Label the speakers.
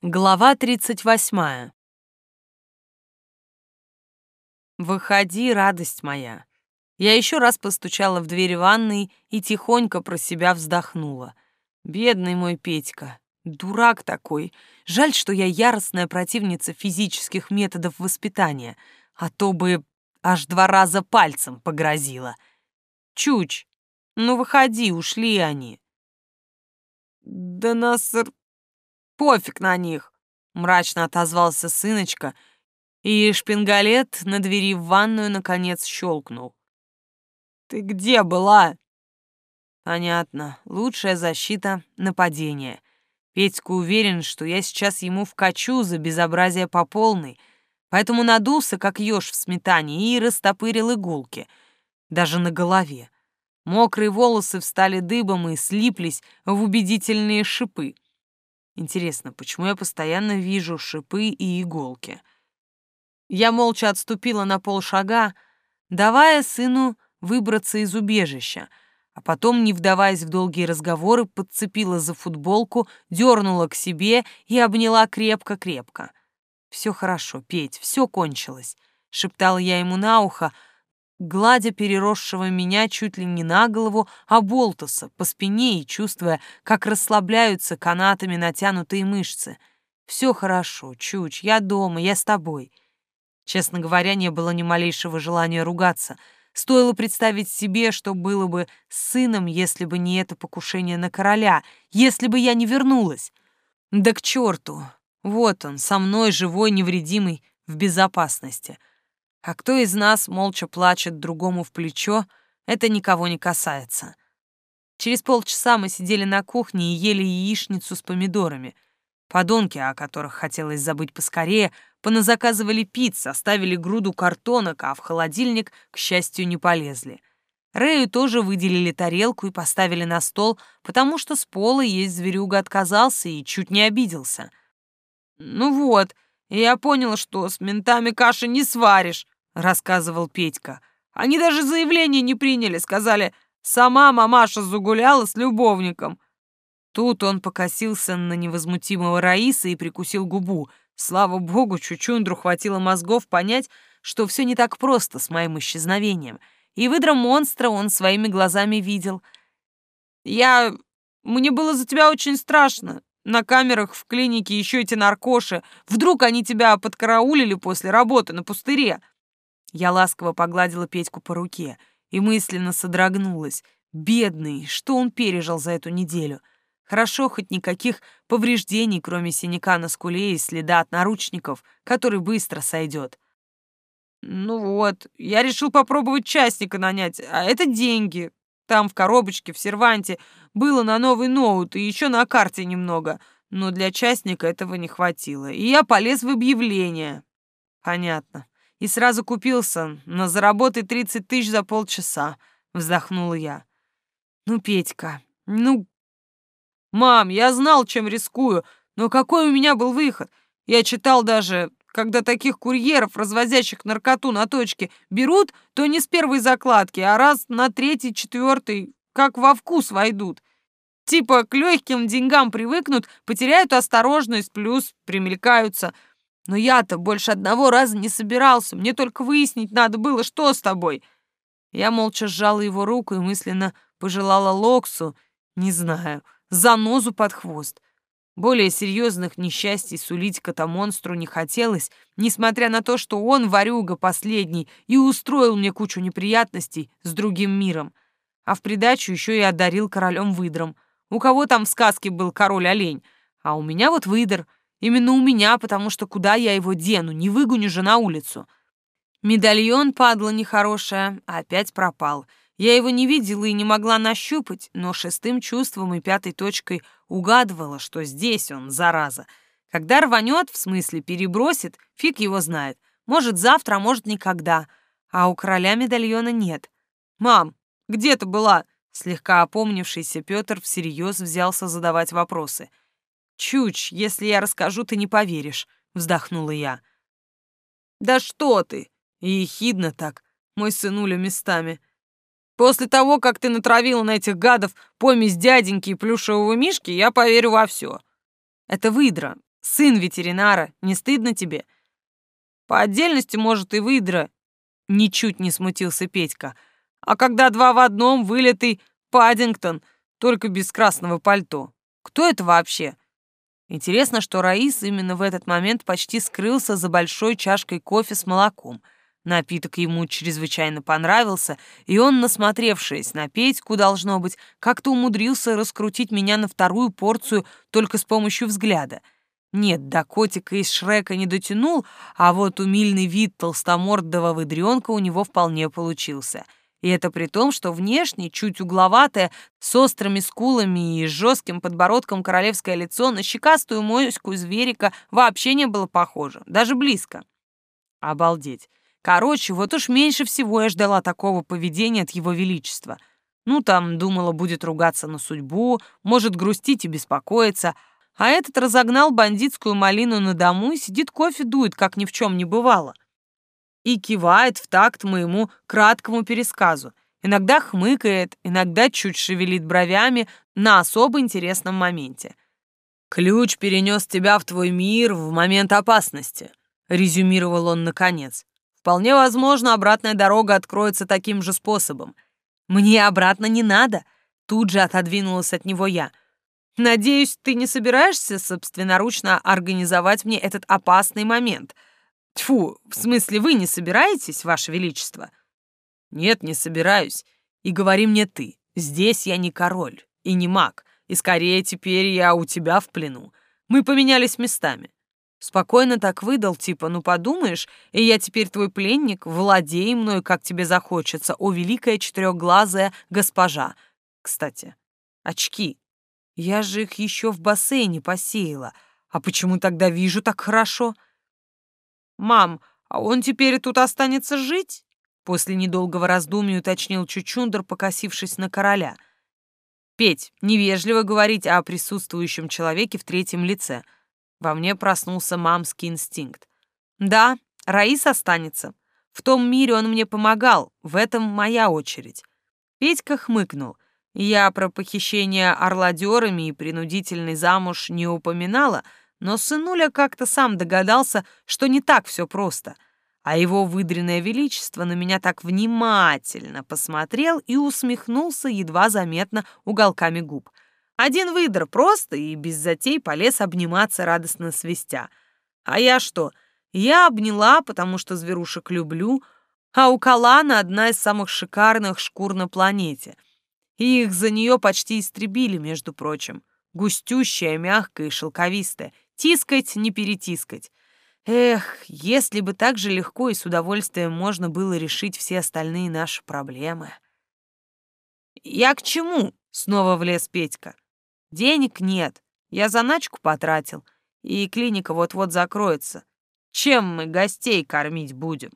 Speaker 1: Глава 38. «Выходи, радость моя». Я еще раз постучала в дверь ванной и тихонько про себя вздохнула. Бедный мой Петька, дурак такой. Жаль, что я яростная противница физических методов воспитания, а то бы аж два раза пальцем погрозила. Чуч, ну выходи, ушли они. Да нас Пофиг на них, мрачно отозвался сыночка, и шпингалет на двери в ванную наконец щелкнул. Ты где была? Понятно. Лучшая защита — нападение. Петька уверен, что я сейчас ему вкачу за безобразие по полной, поэтому надулся, как еж в сметане, и растопырил игулки, даже на голове. Мокрые волосы встали дыбом и слиплись в убедительные шипы. Интересно, почему я постоянно вижу шипы и иголки? Я молча отступила на полшага, давая сыну выбраться из убежища, а потом, не вдаваясь в долгие разговоры, подцепила за футболку, дернула к себе и обняла крепко-крепко. «Все хорошо, Петь, все кончилось», — шептала я ему на ухо, гладя переросшего меня чуть ли не на голову, а болтуса по спине и чувствуя, как расслабляются канатами натянутые мышцы. «Все хорошо, Чуч, я дома, я с тобой». Честно говоря, не было ни малейшего желания ругаться. Стоило представить себе, что было бы с сыном, если бы не это покушение на короля, если бы я не вернулась. Да к черту! Вот он, со мной, живой, невредимый, в безопасности. А кто из нас молча плачет другому в плечо, это никого не касается. Через полчаса мы сидели на кухне и ели яичницу с помидорами. Подонки, о которых хотелось забыть поскорее, поназаказывали пиц, оставили груду картонок, а в холодильник, к счастью, не полезли. Рэю тоже выделили тарелку и поставили на стол, потому что с пола есть зверюга отказался и чуть не обиделся. «Ну вот», я понял, что с ментами каши не сваришь», — рассказывал Петька. «Они даже заявление не приняли, сказали, сама мамаша загуляла с любовником». Тут он покосился на невозмутимого Раиса и прикусил губу. Слава богу, Чучундру хватило мозгов понять, что все не так просто с моим исчезновением. И выдра монстра он своими глазами видел. «Я... Мне было за тебя очень страшно. На камерах в клинике еще эти наркоши. Вдруг они тебя подкараулили после работы на пустыре?» Я ласково погладила Петьку по руке и мысленно содрогнулась. Бедный, что он пережил за эту неделю? Хорошо, хоть никаких повреждений, кроме синяка на скуле и следа от наручников, который быстро сойдет. «Ну вот, я решил попробовать частника нанять, а это деньги. Там в коробочке, в серванте, было на новый ноут и еще на карте немного, но для частника этого не хватило, и я полез в объявление. Понятно. И сразу купился на заработай 30 тысяч за полчаса, вздохнула я. Ну, Петька, ну... Мам, я знал, чем рискую, но какой у меня был выход? Я читал даже, когда таких курьеров, развозящих наркоту на точке, берут, то не с первой закладки, а раз на третий, четвертый, как во вкус войдут. Типа к легким деньгам привыкнут, потеряют осторожность, плюс примелькаются. Но я-то больше одного раза не собирался, мне только выяснить надо было, что с тобой. Я молча сжала его руку и мысленно пожелала Локсу, не знаю, занозу под хвост. Более серьезных несчастий сулить кота-монстру не хотелось, несмотря на то, что он, ворюга последний, и устроил мне кучу неприятностей с другим миром, а в придачу еще и одарил королем выдром — у кого там в сказке был король-олень? А у меня вот выдр. Именно у меня, потому что куда я его дену, не выгоню же на улицу. Медальон, падла нехорошая, опять пропал. Я его не видела и не могла нащупать, но шестым чувством и пятой точкой угадывала, что здесь он, зараза. Когда рванет, в смысле перебросит, фиг его знает. Может, завтра, а может, никогда. А у короля медальона нет. «Мам, где ты была?» Слегка опомнившийся Петр всерьез взялся задавать вопросы. «Чуч, если я расскажу, ты не поверишь», — вздохнула я. «Да что ты!» — и ехидно так, мой сынуля местами. «После того, как ты натравила на этих гадов помесь дяденьки и плюшевого мишки, я поверю во все. Это выдра. сын ветеринара, не стыдно тебе? По отдельности, может, и выдра. Ничуть не смутился Петька. А когда два в одном, вылитый Паддингтон, только без красного пальто. Кто это вообще? Интересно, что Раис именно в этот момент почти скрылся за большой чашкой кофе с молоком. Напиток ему чрезвычайно понравился, и он, насмотревшись на Петьку, должно быть, как-то умудрился раскрутить меня на вторую порцию только с помощью взгляда. Нет, до котика из Шрека не дотянул, а вот умильный вид толстомордого выдрёнка у него вполне получился — и это при том, что внешне чуть угловатое, с острыми скулами и жестким подбородком королевское лицо на щекастую моську зверика вообще не было похоже, даже близко. Обалдеть. Короче, вот уж меньше всего я ждала такого поведения от его величества. Ну, там, думала, будет ругаться на судьбу, может грустить и беспокоиться, а этот разогнал бандитскую малину на дому и сидит кофе дует, как ни в чем не бывало и кивает в такт моему краткому пересказу. Иногда хмыкает, иногда чуть шевелит бровями на особо интересном моменте. «Ключ перенес тебя в твой мир в момент опасности», — резюмировал он наконец. «Вполне возможно, обратная дорога откроется таким же способом. Мне обратно не надо», — тут же отодвинулась от него я. «Надеюсь, ты не собираешься собственноручно организовать мне этот опасный момент», — Тьфу, в смысле, вы не собираетесь, Ваше Величество? Нет, не собираюсь. И говори мне ты. Здесь я не король и не маг, и скорее теперь я у тебя в плену. Мы поменялись местами. Спокойно так выдал, типа, ну подумаешь, и я теперь твой пленник, владей мной, как тебе захочется, о великая четырехглазая госпожа. Кстати, очки. Я же их еще в бассейне посеяла. А почему тогда вижу так хорошо?» «Мам, а он теперь тут останется жить?» После недолгого раздумья уточнил Чучундер, покосившись на короля. «Петь, невежливо говорить о присутствующем человеке в третьем лице». Во мне проснулся мамский инстинкт. «Да, Раис останется. В том мире он мне помогал, в этом моя очередь». Петька хмыкнул. Я про похищение орладерами и принудительный замуж не упоминала, но сынуля как-то сам догадался, что не так все просто, а его выдренное величество на меня так внимательно посмотрел и усмехнулся едва заметно уголками губ. Один выдр просто и без затей полез обниматься радостно свистя. А я что? Я обняла, потому что зверушек люблю, а у Калана одна из самых шикарных шкур на планете. И их за нее почти истребили, между прочим. Густющая, мягкая и шелковистая, Тискать, не перетискать. Эх, если бы так же легко и с удовольствием можно было решить все остальные наши проблемы. «Я к чему?» — снова влез Петька. «Денег нет. Я заначку потратил, и клиника вот-вот закроется. Чем мы гостей кормить будем?»